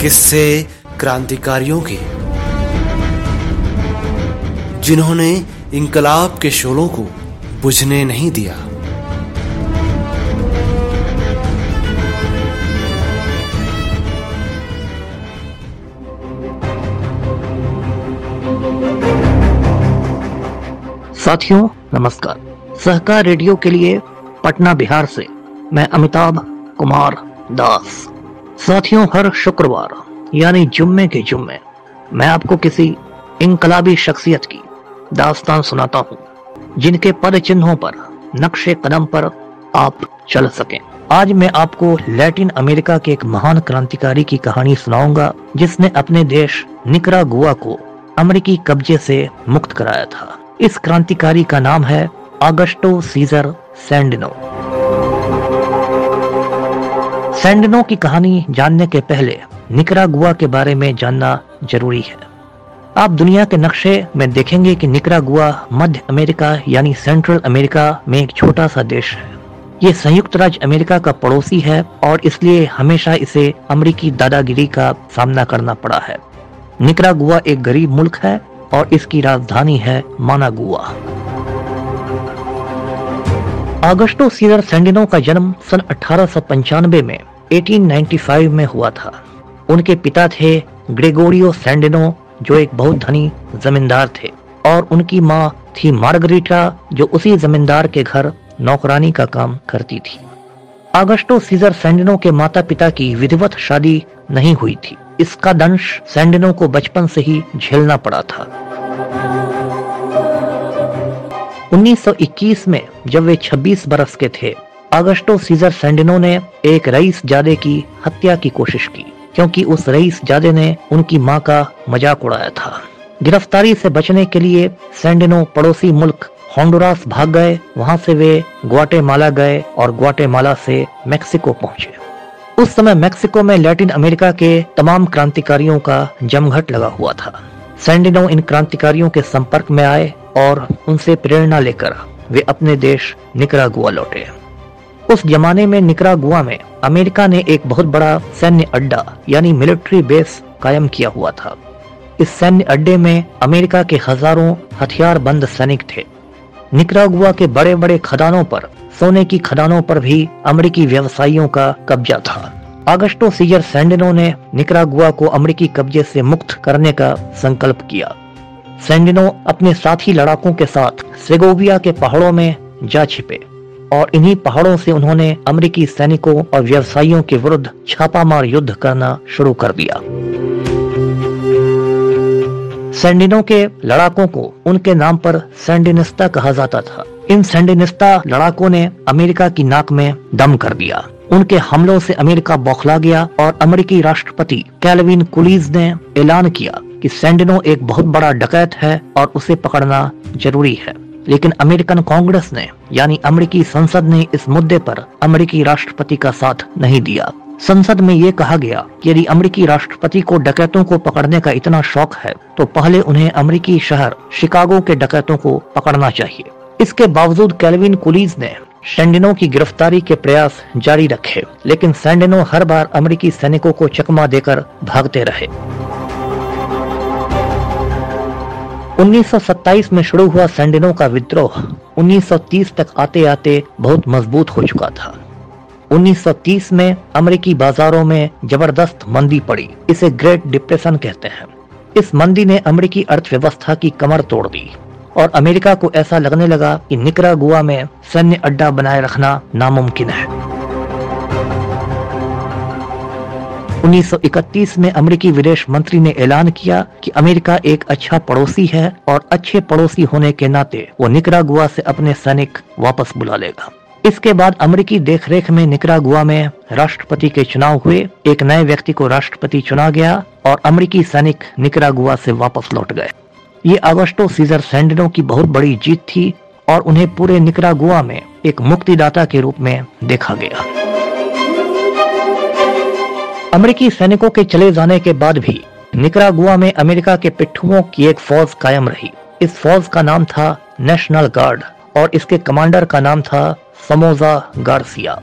किस्से क्रांतिकारियों के। जिन्होंने इंकलाब के शोलों को बुझने नहीं दिया। साथियों, नमस्कार। सहकार रेडियो के लिए पटना बिहार से मैं अमिताभ कुमार दास। साथियों, हर शुक्रवार, यानी जुम्मे के जुम्मे, मैं आपको किसी इनकलाबी शख्सियत की दास्तान सुनाता हूँ, जिनके पद चिन्हों पर, नक्शे कदम पर आप चल सकें। आज मैं आपको लैटिन अमेरिका के एक महान क्रांतिकारी की कहानी सुनाऊँगा, जिसने अपने देश निकरा गुआ को अमेरिकी कब्जे से मुक्त कराया था। इस क्रांतिकारी का नाम है आगस्टो सीजर सैंडिनो। सैंडिनो की कहानी जानने के पहले निकरागुआ के बारे में जानना ज़रूरी है। आप दुनिया के नक्शे में देखेंगे कि निकरागुआ मध्य अमेरिका यानी सेंट्रल अमेरिका में एक छोटा सा देश है। ये संयुक्त राज्य अमेरिका का पड़ोसी है और इसलिए हमेशा इसे अमरीकी दादागिरी का सामना करना पड़ा है। निकरागुआ एक गरीब मुल्क है और इसकी राजधानी है मानागुआ। आगस्टो सीजर सैंडिनो का जन्म सन अठारह सौ पंचानवे में 1895 में हुआ था। उनके पिता थे ग्रेगोरियो सैंडिनो, जो एक बहुत धनी जमींदार थे, और उनकी माँ थी मार्गरीटा, जो उसी जमींदार के घर नौकरानी का काम करती थी। आगस्टो सीजर सैंडिनो के माता पिता की विधिवत शादी नहीं हुई थी। इसका दंश सैंडिनो को बचपन से ही झेलना पड़ा था। 1921 में, जब वे 26 बरस के थे अगस्टो सीजर सेंडिनो ने एक रईस जादे की हत्या की कोशिश की, क्योंकि उस रईस जादे ने उनकी माँ का मज़ाक उड़ाया था। गिरफ्तारी से बचने के लिए सेंडिनो पड़ोसी मुल्क होंडुरास भाग गए, वहाँ से वे ग्वाटेमाला गए और ग्वाटेमाला से मेक्सिको पहुँचे। उस समय मेक्सिको में लैटिन अमेरिका के तमाम क्रांतिकारियों का जमघट लगा हुआ था। सैंडिनो इन क्रांतिकारियों के संपर्क में आए और उनसे प्रेरणा लेकर वे अपने देश निकरागुआ लौटे। उस जमाने में निकरागुआ में अमेरिका ने एक बहुत बड़ा सैन्य अड्डा, यानी मिलिट्री बेस, कायम किया हुआ था। इस सैन्य अड्डे में अमेरिका के हज़ारों हथियार बंद सैनिक थे। निकरागुआ के बड़े बड़े खदानों पर, सोने की खदानों पर भी अमेरिकी व्यवसायियों का कब्जा था। आगस्टो सीजर सैंडिनो ने निकरागुआ को अमेरिकी कब्जे से मुक्त करने का संकल्प किया। सैंडिनो अपने साथी लड़ाकों के साथ सेगोविया के पहाड़ों में जा छिपे। और इन्हीं पहाड़ों से उन्होंने अमेरिकी सैनिकों और व्यवसायियों के विरुद्ध छापामार युद्ध करना शुरू कर दिया। सैंडिनो के लड़ाकों को उनके नाम पर सैंडिनिस्ता कहा जाता था। इन सैंडिनिस्ता लड़ाकों ने अमेरिका की नाक में दम कर दिया। उनके हमलों से अमेरिका बौखला गया और अमेरिकी राष्ट्रपति कैलविन कुलीज ने ऐलान किया कि सैंडिनो एक बहुत बड़ा डकैत है और उसे पकड़ना ज़रूरी है। लेकिन अमेरिकन कांग्रेस ने, यानी अमेरिकी संसद ने इस मुद्दे पर अमेरिकी राष्ट्रपति का साथ नहीं दिया। संसद में ये कहा गया कि यदि अमेरिकी राष्ट्रपति को डकैतों को पकड़ने का इतना शौक है तो पहले उन्हें अमेरिकी शहर शिकागो के डकैतों को पकड़ना चाहिए। इसके बावजूद कैलविन कुलीज ने सैंडिनो की गिरफ्तारी के प्रयास जारी रखे, लेकिन सैंडिनो हर बार अमेरिकी सैनिकों को चकमा देकर भागते रहे। 1927 में शुरू हुआ सैंडिनो का विद्रोह। 1930 तक आते आते बहुत मज़बूत हो चुका था। 1930 में अमेरिकी बाजारों में ज़बरदस्त मंदी पड़ी, इसे ग्रेट डिप्रेशन कहते हैं। इस मंदी ने अमेरिकी अर्थव्यवस्था की कमर तोड़ दी और अमेरिका को ऐसा लगने लगा कि गुआ में सैन्य अड्डा बनाए रखना नामुमकिन है। 1931 में अमेरिकी विदेश मंत्री ने ऐलान किया कि अमेरिका एक अच्छा पड़ोसी है और अच्छे पड़ोसी होने के नाते वो निकरागुआ से अपने सैनिक वापस बुला लेगा। इसके बाद अमेरिकी देखरेख में निकरागुआ में राष्ट्रपति के चुनाव हुए। एक नए व्यक्ति को राष्ट्रपति चुना गया और अमेरिकी सैनिक निकरागुआ से वापस लौट गए। ये अगस्टो सीजर सैंडिनो की बहुत बड़ी जीत थी और उन्हें पूरे निकरागुआ में एक मुक्तिदाता के रूप में देखा गया। अमेरिकी सैनिकों के चले जाने के बाद भी निकरागुआ में अमेरिका के पिट्ठुओं की एक फौज कायम रही। इस फौज का नाम था नेशनल गार्ड और इसके कमांडर का नाम था समोजा गार्सिया।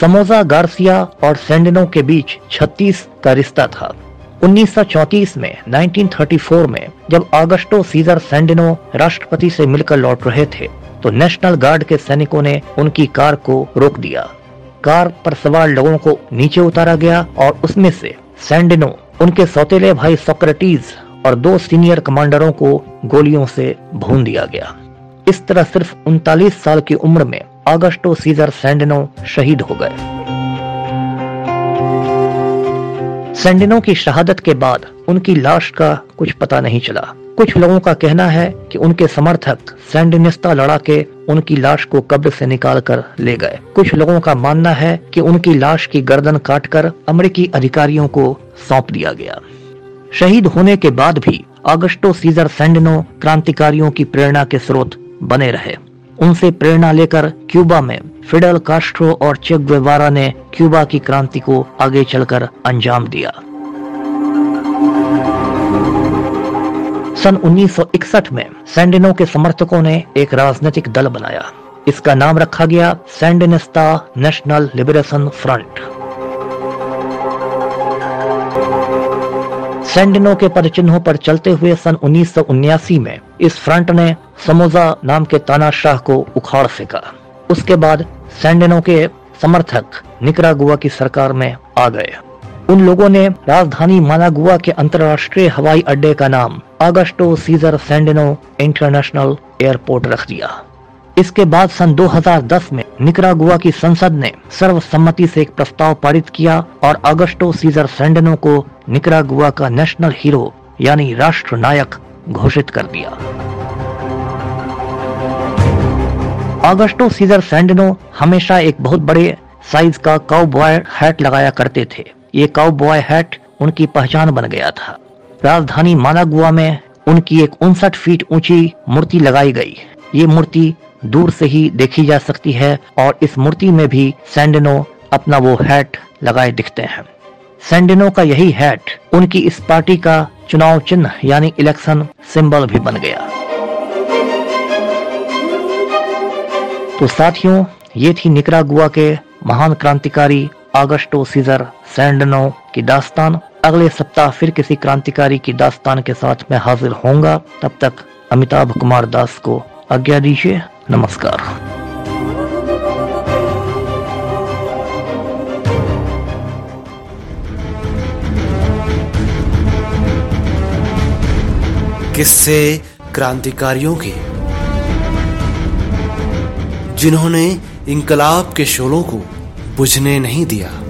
समोजा गार्सिया और सैंडिनो के बीच 36 का रिश्ता था। 1934 में 1934 में, जब ऑगस्टो सीजर सैंडिनो राष्ट्रपति से मिलकर लौट रहे थे तो नेशनल गार्ड के सैनिकों ने उनकी कार को रोक दिया। कार पर सवार लोगों को नीचे उतारा गया और उसमें से सैंडिनो, उनके सौतेले भाई सोक्रेटिस और दो सीनियर कमांडरों को गोलियों से भून दिया गया। इस तरह सिर्फ़ उनतालीस साल की उम्र में ऑगस्टो सीजर सैंडिनो शहीद हो गए। सैंडिनो की शहादत के बाद उनकी लाश का कुछ पता नहीं चला। कुछ लोगों का कहना है कि उनके समर्थक सैंडिनिस्ता लड़ा के उनकी लाश को कब्र से निकाल कर ले गए। कुछ लोगों का मानना है कि उनकी लाश की गर्दन काटकर अमेरिकी अधिकारियों को सौंप दिया गया। शहीद होने के बाद भी अगस्टो सीजर सैंडिनो क्रांतिकारियों की प्रेरणा के स्रोत बने रहे। उनसे प्रेरणा लेकर क्यूबा में फिडल कास्ट्रो और चेक ने क्यूबा की क्रांति को आगे चलकर अंजाम दिया। सन 1961 में सैंडिनो के समर्थकों ने एक राजनीतिक दल बनाया। इसका नाम रखा गया Sandinista national liberation front. Sandino के पद चिन्हों पर चलते हुए सन उन्नीस में इस फ्रंट ने समोजा नाम के तानाशाह को उखाड़ फेंका। उसके बाद सैंडिनो के समर्थक निकरागुआ की सरकार में आ गए। उन लोगों ने राजधानी मानागुआ के अंतर्राष्ट्रीय हवाई अड्डे का नाम Augusto Cesar Sandino international airport रख दिया। इसके बाद सन 2010 में निकरागुआ की संसद ने सर्वसम्मति से एक प्रस्ताव पारित किया और अगस्टो सीजर सैंडनो को निकरागुआ का नेशनल हीरो यानी राष्ट्र नायक घोषित कर दिया। अगस्टो सीजर सैंडनो हमेशा एक बहुत बड़े साइज़ का काउ बॉय हैट लगाया करते थे। ये काउ बॉय हैट उनकी पहचान बन गया था। राजधानी मानागुआ में उनकी एक उनसठ फीट ऊँची मूर्ति लगाई गई। ये मूर्ति दूर से ही देखी जा सकती है और इस मूर्ति में भी सैंडिनो अपना वो हैट लगाए दिखते हैं। सैंडिनो का यही हैट उनकी इस पार्टी का चुनाव चिन्ह यानी इलेक्शन सिंबल भी बन गया। तो साथियों, ये थी निकरागुआ के महान क्रांतिकारी आगस्टो सीजर, सैंडनो की दास्तान। अगले सप्ताह फिर किसी क्रांतिकारी की दास्तान के साथ मैं हाजिर होऊँगा। तब तक अमिताभ कुमार दास को आज्ञा दीजिए। नमस्कार। किस्से क्रांतिकारियों के। जिन्होंने इंकलाब के शोलों को बुझने नहीं दिया।